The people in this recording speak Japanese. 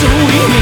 そう